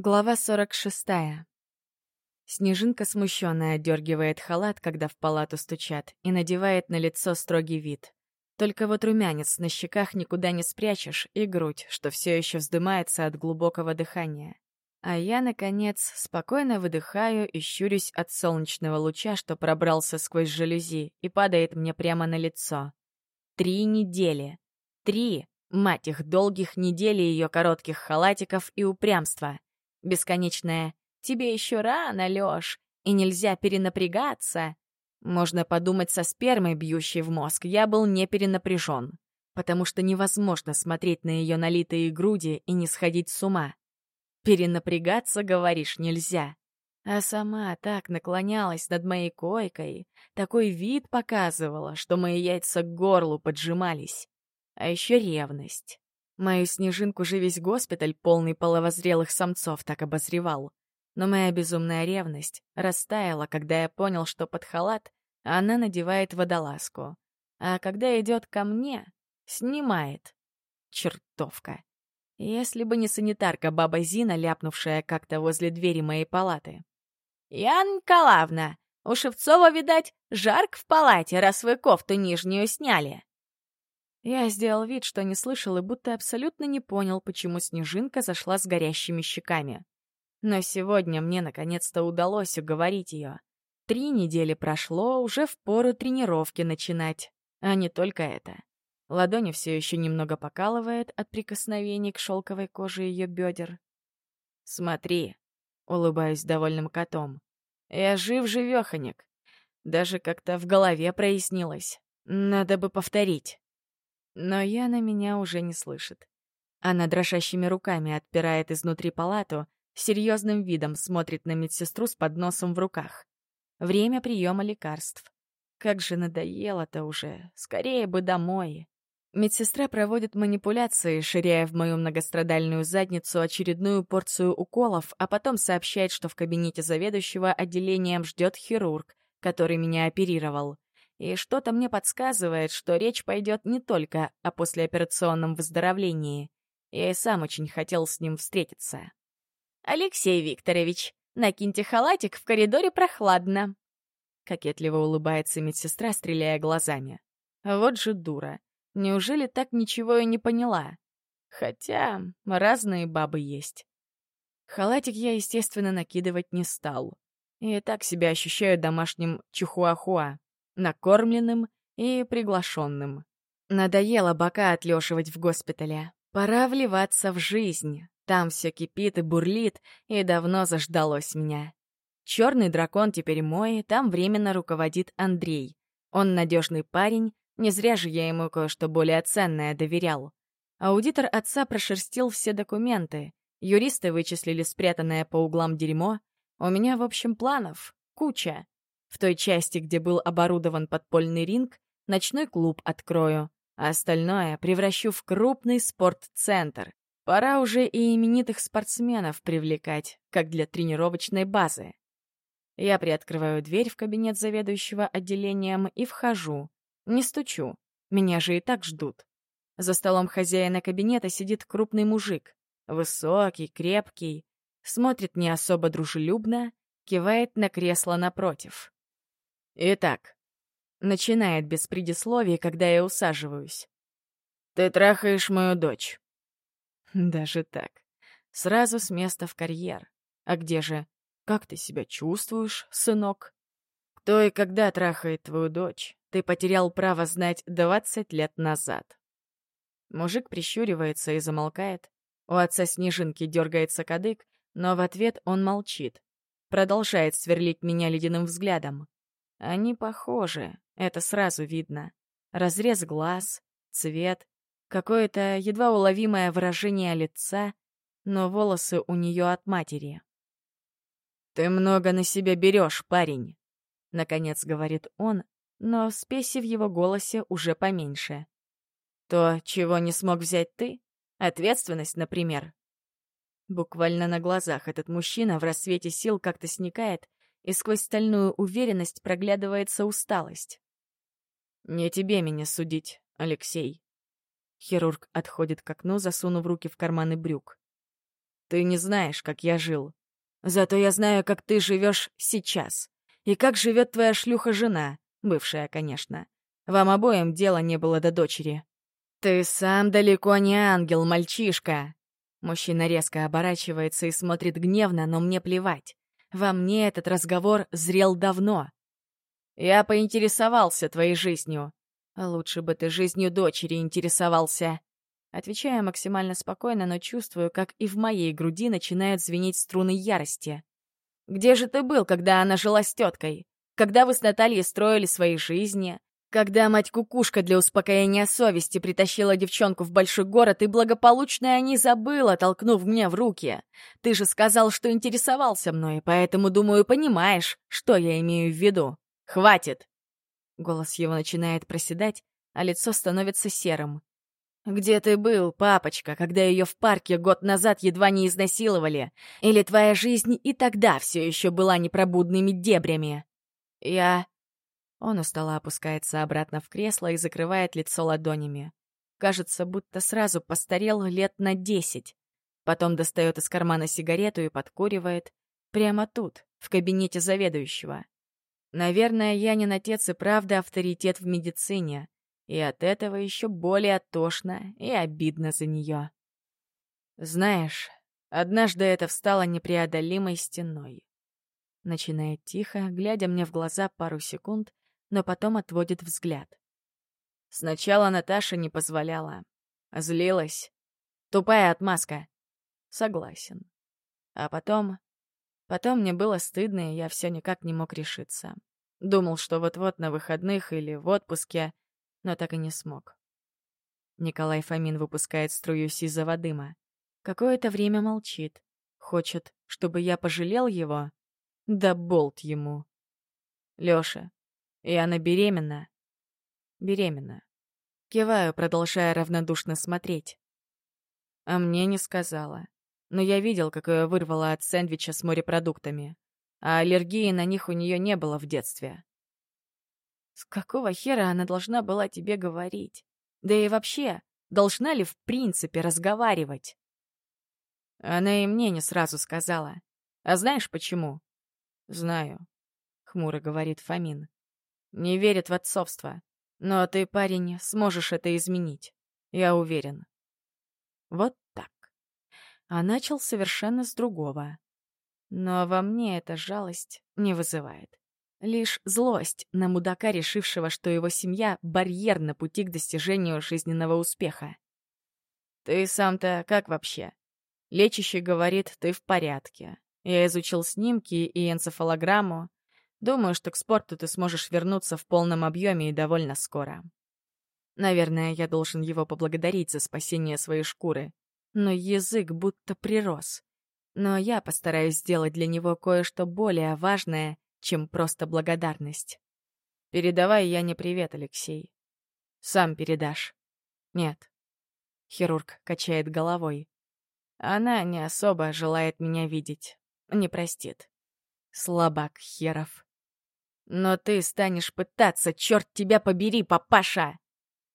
Глава 46. Снежинка смущенная дергивает халат, когда в палату стучат, и надевает на лицо строгий вид. Только вот румянец на щеках никуда не спрячешь, и грудь, что все еще вздымается от глубокого дыхания. А я, наконец, спокойно выдыхаю и щурюсь от солнечного луча, что пробрался сквозь жалюзи и падает мне прямо на лицо. Три недели. Три, мать их, долгих недели ее коротких халатиков и упрямства. Бесконечная. «Тебе еще рано, Лёш, и нельзя перенапрягаться». Можно подумать со спермой, бьющей в мозг, я был не перенапряжен, потому что невозможно смотреть на ее налитые груди и не сходить с ума. Перенапрягаться, говоришь, нельзя. А сама так наклонялась над моей койкой, такой вид показывала, что мои яйца к горлу поджимались. А еще ревность. Мою снежинку же весь госпиталь, полный половозрелых самцов, так обозревал. Но моя безумная ревность растаяла, когда я понял, что под халат она надевает водолазку. А когда идет ко мне, снимает. Чертовка. Если бы не санитарка баба Зина, ляпнувшая как-то возле двери моей палаты. «Ян Николаевна, у Шевцова, видать, жарк в палате, раз вы кофту нижнюю сняли!» Я сделал вид, что не слышал и будто абсолютно не понял, почему Снежинка зашла с горящими щеками. Но сегодня мне наконец-то удалось уговорить ее. Три недели прошло, уже в пору тренировки начинать. А не только это. Ладони все еще немного покалывает от прикосновений к шелковой коже ее бедер. «Смотри», — улыбаюсь довольным котом. «Я жив-живеханек. Даже как-то в голове прояснилось. Надо бы повторить» но Яна меня уже не слышит. Она дрожащими руками отпирает изнутри палату, серьезным видом смотрит на медсестру с подносом в руках. Время приема лекарств. Как же надоело-то уже. Скорее бы домой. Медсестра проводит манипуляции, ширяя в мою многострадальную задницу очередную порцию уколов, а потом сообщает, что в кабинете заведующего отделением ждет хирург, который меня оперировал. И что-то мне подсказывает, что речь пойдет не только о послеоперационном выздоровлении. Я и сам очень хотел с ним встретиться. «Алексей Викторович, накиньте халатик, в коридоре прохладно!» Кокетливо улыбается медсестра, стреляя глазами. «Вот же дура! Неужели так ничего и не поняла? Хотя разные бабы есть». Халатик я, естественно, накидывать не стал. И так себя ощущаю домашним чухуахуа накормленным и приглашенным. Надоело бока отлеживать в госпитале. Пора вливаться в жизнь. Там все кипит и бурлит, и давно заждалось меня. Черный дракон теперь мой, там временно руководит Андрей. Он надежный парень, не зря же я ему кое-что более ценное доверял. Аудитор отца прошерстил все документы. Юристы вычислили спрятанное по углам дерьмо. У меня, в общем, планов. Куча. В той части, где был оборудован подпольный ринг, ночной клуб открою, а остальное превращу в крупный спортцентр. Пора уже и именитых спортсменов привлекать, как для тренировочной базы. Я приоткрываю дверь в кабинет заведующего отделением и вхожу. Не стучу. Меня же и так ждут. За столом хозяина кабинета сидит крупный мужик. Высокий, крепкий. Смотрит не особо дружелюбно, кивает на кресло напротив. Итак, начинает без предисловий, когда я усаживаюсь. Ты трахаешь мою дочь. Даже так. Сразу с места в карьер. А где же? Как ты себя чувствуешь, сынок? Кто и когда трахает твою дочь? Ты потерял право знать 20 лет назад. Мужик прищуривается и замолкает. У отца снежинки дергается кадык, но в ответ он молчит. Продолжает сверлить меня ледяным взглядом. Они похожи, это сразу видно. Разрез глаз, цвет, какое-то едва уловимое выражение лица, но волосы у нее от матери. «Ты много на себя берешь, парень», — наконец говорит он, но спеси в его голосе уже поменьше. «То, чего не смог взять ты? Ответственность, например». Буквально на глазах этот мужчина в рассвете сил как-то сникает и сквозь стальную уверенность проглядывается усталость. «Не тебе меня судить, Алексей». Хирург отходит к окну, засунув руки в карманы брюк. «Ты не знаешь, как я жил. Зато я знаю, как ты живешь сейчас. И как живет твоя шлюха-жена, бывшая, конечно. Вам обоим дела не было до дочери». «Ты сам далеко не ангел, мальчишка!» Мужчина резко оборачивается и смотрит гневно, но мне плевать. Во мне этот разговор зрел давно. Я поинтересовался твоей жизнью. Лучше бы ты жизнью дочери интересовался. Отвечаю максимально спокойно, но чувствую, как и в моей груди начинают звенеть струны ярости. Где же ты был, когда она жила с теткой? Когда вы с Натальей строили свои жизни? Когда мать-кукушка для успокоения совести притащила девчонку в большой город, и благополучно о ней забыла, толкнув мне в руки. Ты же сказал, что интересовался мной, поэтому, думаю, понимаешь, что я имею в виду. Хватит!» Голос его начинает проседать, а лицо становится серым. «Где ты был, папочка, когда ее в парке год назад едва не изнасиловали? Или твоя жизнь и тогда все еще была непробудными дебрями?» «Я...» Он устало опускается обратно в кресло и закрывает лицо ладонями. Кажется, будто сразу постарел лет на десять. Потом достает из кармана сигарету и подкуривает. Прямо тут, в кабинете заведующего. Наверное, Янин отец и правда авторитет в медицине. И от этого еще более тошно и обидно за нее. Знаешь, однажды это встало непреодолимой стеной. Начинает тихо, глядя мне в глаза пару секунд, но потом отводит взгляд. Сначала Наташа не позволяла. Злилась. Тупая отмазка. Согласен. А потом... Потом мне было стыдно, и я все никак не мог решиться. Думал, что вот-вот на выходных или в отпуске, но так и не смог. Николай Фомин выпускает струю сизого дыма. Какое-то время молчит. Хочет, чтобы я пожалел его? Да болт ему. Лёша, и она беременна. Беременна. Киваю, продолжая равнодушно смотреть. А мне не сказала. Но я видел, как ее вырвало от сэндвича с морепродуктами. А аллергии на них у нее не было в детстве. С какого хера она должна была тебе говорить? Да и вообще, должна ли в принципе разговаривать? Она и мне не сразу сказала. А знаешь почему? Знаю, — хмуро говорит Фомин не верит в отцовство. Но ты, парень, сможешь это изменить. Я уверен. Вот так. А начал совершенно с другого. Но во мне эта жалость не вызывает. Лишь злость на мудака, решившего, что его семья — барьер на пути к достижению жизненного успеха. «Ты сам-то как вообще?» Лечащий говорит, ты в порядке. Я изучил снимки и энцефалограмму. Думаю, что к спорту ты сможешь вернуться в полном объеме и довольно скоро. Наверное, я должен его поблагодарить за спасение своей шкуры. Но язык будто прирос. Но я постараюсь сделать для него кое-что более важное, чем просто благодарность. Передавай я не привет, Алексей. Сам передашь. Нет. Хирург качает головой. Она не особо желает меня видеть. Не простит. Слабак херов. Но ты станешь пытаться, черт тебя побери, папаша!»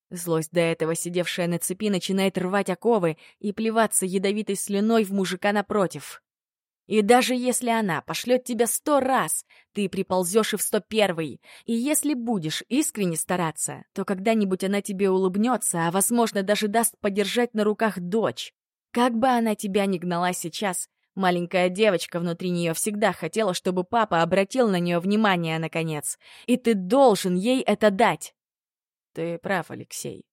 Злость до этого, сидевшая на цепи, начинает рвать оковы и плеваться ядовитой слюной в мужика напротив. И даже если она пошлет тебя сто раз, ты приползешь и в сто первый. И если будешь искренне стараться, то когда-нибудь она тебе улыбнется, а, возможно, даже даст подержать на руках дочь. Как бы она тебя ни гнала сейчас, Маленькая девочка внутри нее всегда хотела, чтобы папа обратил на нее внимание, наконец. И ты должен ей это дать. Ты прав, Алексей.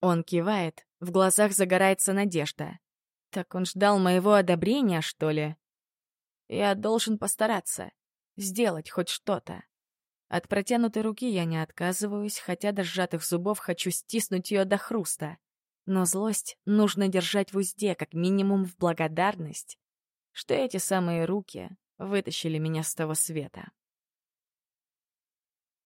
Он кивает, в глазах загорается надежда. Так он ждал моего одобрения, что ли? Я должен постараться. Сделать хоть что-то. От протянутой руки я не отказываюсь, хотя до сжатых зубов хочу стиснуть ее до хруста. Но злость нужно держать в узде, как минимум в благодарность что эти самые руки вытащили меня с того света.